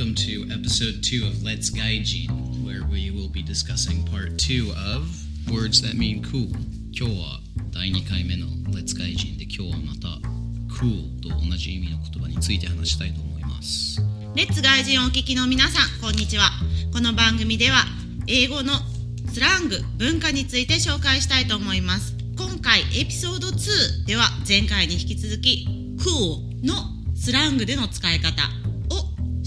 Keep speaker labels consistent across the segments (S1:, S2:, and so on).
S1: welcome to episode 2 of Let's Gaijin, where we will be discussing part 2 of words that mean cool. 今日は第2回目の Let's Gaijin で今日はまた cool と同じ意味の言葉について話したいと思います。
S2: レッツ外人をお聞きの皆さん、こんにちは。この番組では、英語のスラング、文化について紹介したいと思います。今回、エピソード2では、前回に引き続き、cool のスラングでの使い方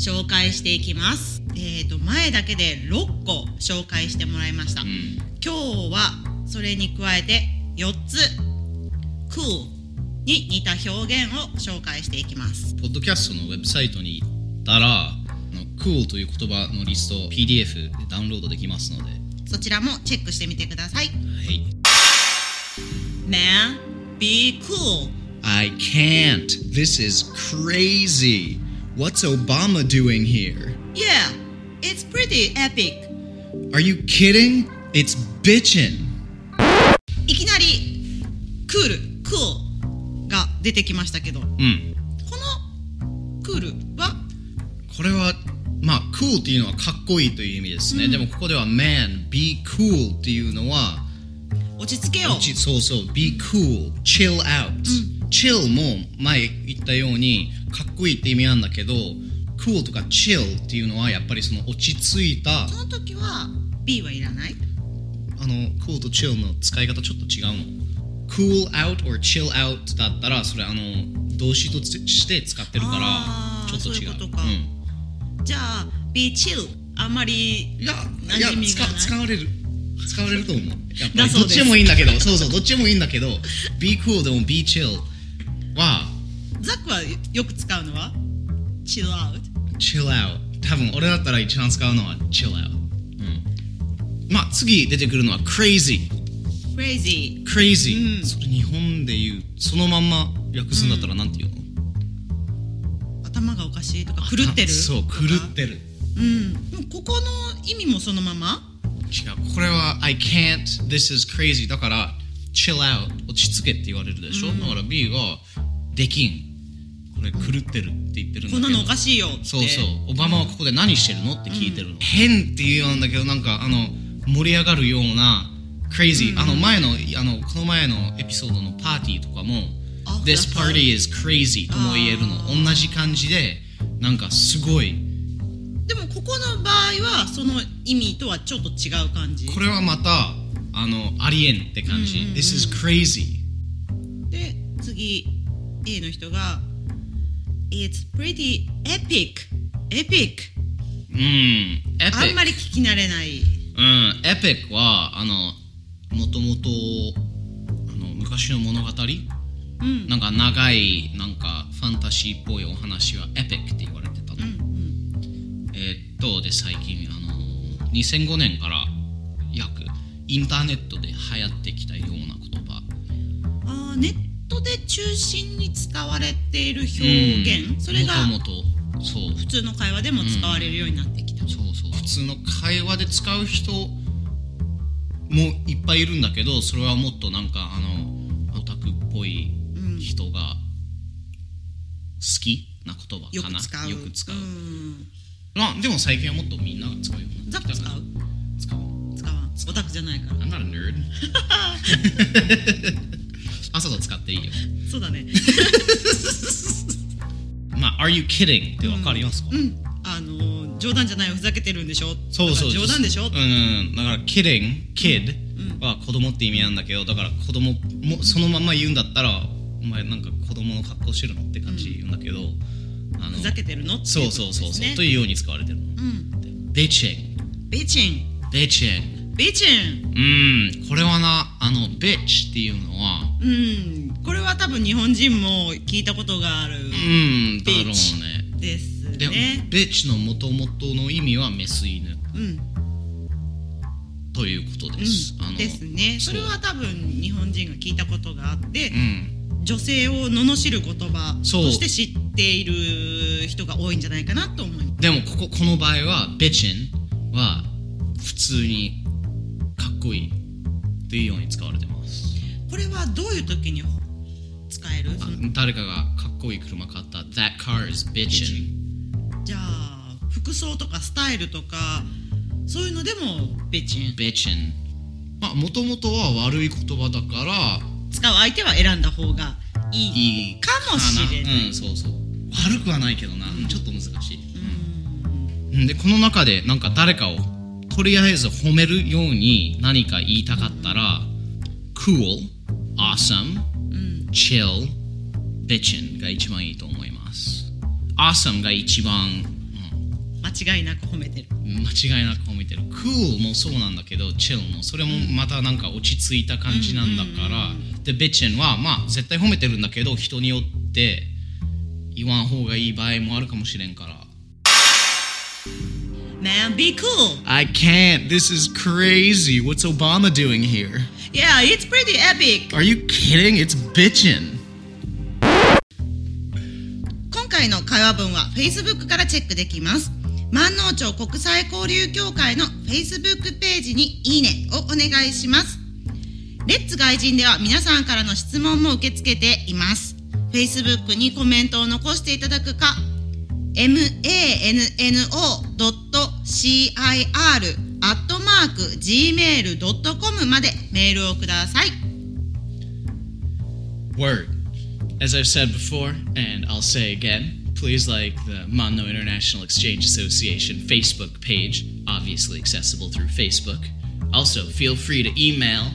S2: 紹介していきます。えーと、前だけで6個紹介してもらいました。
S1: うん、
S2: 今日は、それに加えて4つ、cool に似た表現を紹介していきます。
S1: ポッドキャストのウェブサイトに行ったら、cool という言葉のリスト PDF でダウンロードできますので、は
S2: そちらもチェックしてみてください。
S1: い。
S2: Man, be cool.
S1: I can't. This is crazy. What's Obama doing here?
S2: Yeah, it's pretty epic.
S1: Are you kidding? It's bitchin'.
S2: いきなり、クール、cool が出てきましたけど、こ
S1: うん。
S2: のクールは、
S1: これは、まあ、cool っていうのはかっこいいという意味ですね。
S2: うん
S1: でもここでは man, be cool っていうのは、
S2: 落ち着けよ。
S1: ちそうそう、be cool, chill out、chill も前言ったようにかっこいいって意味なんだけど、cool とか chill っていうのはやっぱりその落ち着いた、
S2: その時は、be はいらない？
S1: あの cool と chill の使い方ちょっと違うの。cool out or chill out だったらそれあの動詞として使ってるからちょっと違う。
S2: そう
S1: ん
S2: じゃあ、be chill。あんまり、
S1: いや、い？や使使われる。使われると思う。やっぱりどっちでもいいんだけど、そうそう、どっちでもいいんだけど、be cool でも be chill は
S2: ザックはよく使うのは？Chill out。
S1: chill out。多分俺だったら一番使うのは chill out。うん。まあ次出てくるのは crazy。
S2: crazy。
S1: crazy、
S2: うん
S1: それ日本で言う、そのまんま訳すんだったらなんて言うの、
S2: 頭がおかしいとか、狂ってる？
S1: そう、狂ってる。
S2: うん。ここの意味もそのまま？
S1: 違う。これは I can't, this is crazy だから chill out 落ち着けって言われるでしょ、だから B ができん。これ狂ってるって言ってるんだけど。
S2: こんなのおかしいよって。
S1: そうそう。オバマはここで何してるの？って聞いてるの。変っていうようなんだけど、なんかあの盛り上がるような crazy、あの前のあのこの前のエピソードのパーティーとかも
S2: あ
S1: This party is crazy とも言えるの。同じ感じでなんかすごい。
S2: でもここの場合はその意味とはちょっと違う感じ
S1: これはまたあのありえんって感じ。
S2: うんうんうん
S1: This is crazy。
S2: で次 A の人が It's pretty epic. Epic.
S1: うん。
S2: あんま
S1: epic。
S2: り聞き慣れない。
S1: うん。epic はあのもともとあの昔の物語？
S2: うん。
S1: なんか長いなんかファンタジーっぽいお話はエピックって言われてたの、
S2: うんうん。
S1: えーっとで最近あの2005年から約インターネットで流行ってきたような言葉。
S2: あーネットで中心に使われている表現、それが
S1: もともとそう。
S2: 普通の会話でも使われるようになってきた、
S1: そうそう。普通の会話で使う人もいっぱいいるんだけどそれはもっとなんかあのオタクっぽい
S2: うん
S1: 人が好きな言葉かな。
S2: よく使う。
S1: よく使う、
S2: ん。
S1: まあでも最近はもっとみんなが使うよ。うになってきたから
S2: 使う。
S1: 使
S2: わん。オタクじゃないから。
S1: I'm not a nerd 朝と使っていいよ。
S2: そうだね。
S1: まあ Are you kidding? ってわかりますか、
S2: うん。あのー冗談じゃないよふざけてるんでしょ？
S1: そうそう。
S2: 冗談でしょ、
S1: うん。だから kidding kid
S2: うん。
S1: は子供って意味なんだけどだから子供もそのまま言うんだったらお前なんか子供の格好してるのって感じ言うんだけど、あの
S2: ふざけてるの？ってい
S1: そうそうそう。そう、というように使われてるの。
S2: うん。
S1: bitching
S2: ビチン
S1: bitching
S2: ビチン
S1: うん。これはなあの bitch っていうのは
S2: うん。これは多分日本人も聞いたことがある
S1: うんだろうね。
S2: です
S1: でも、
S2: ね
S1: bitch の元々の意味はメス犬。
S2: うん。
S1: ということです。
S2: うん。ですね。それは多分日本人が聞いたことがあって
S1: うん、
S2: 女性を罵る言葉として知っている人が多いんじゃないかなと思います。
S1: でもこここの場合は bitchin は普通にかっこいいっていうように使われてます。
S2: これはどういう時に使える？
S1: あ誰かがかっこいい車買った。That car is bitchin.
S2: じゃあ不服装とかスタイルとかそういうのでもベチン
S1: bitchin. まあもともとは悪い言葉だから
S2: 使う相手は選んだ方が
S1: いい
S2: かもしれない。
S1: うんそうそう。悪くはないけどな、ちょっと難しい、
S2: うん。
S1: うん。でこの中でなんか誰かをとりあえず褒めるように何か言いたかったら cool awesome.
S2: うん
S1: chill. Bitchin が一番いいと思います。Awesome が一番、
S2: 間違いなく褒めてる。
S1: うん間違いなく褒めてる。Cool もそうなんだけど chill もそれもまたなんか落ち着いた感じなんだから、で bitchin はまあ絶対褒めてるんだけど人によって言わん方がいい場合もあるかもしれんから。
S2: Man be cool.
S1: I can't. This is crazy. What's Obama doing here?
S2: Yeah it's pretty epic
S1: Are you kidding? It's bitchin'.
S2: 今回の会話文は Facebook からチェックできます万能町国際交流協会の Facebook ページにいいねをお願いしますレッツ外人では皆さんからの質問も受け付けています Facebook にコメントを残していただくかmanno.cir.gmail.com までメールをください
S1: Word. As I've said before, and I'll say again, please like the Manno International Exchange Association Facebook page, obviously accessible through Facebook. Also, feel free to email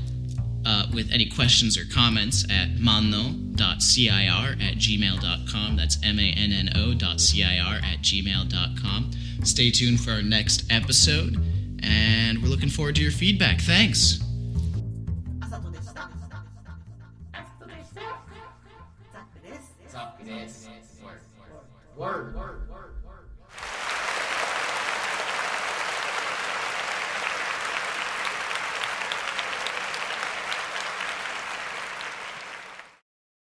S1: uh, with any questions or comments at manno.cir at gmail.com. That's M A N N O dot CIR at gmail.com. Stay tuned for our next episode, And we're looking forward to your feedback. Thanks.
S2: あさとでしたザックです
S1: Word. Word.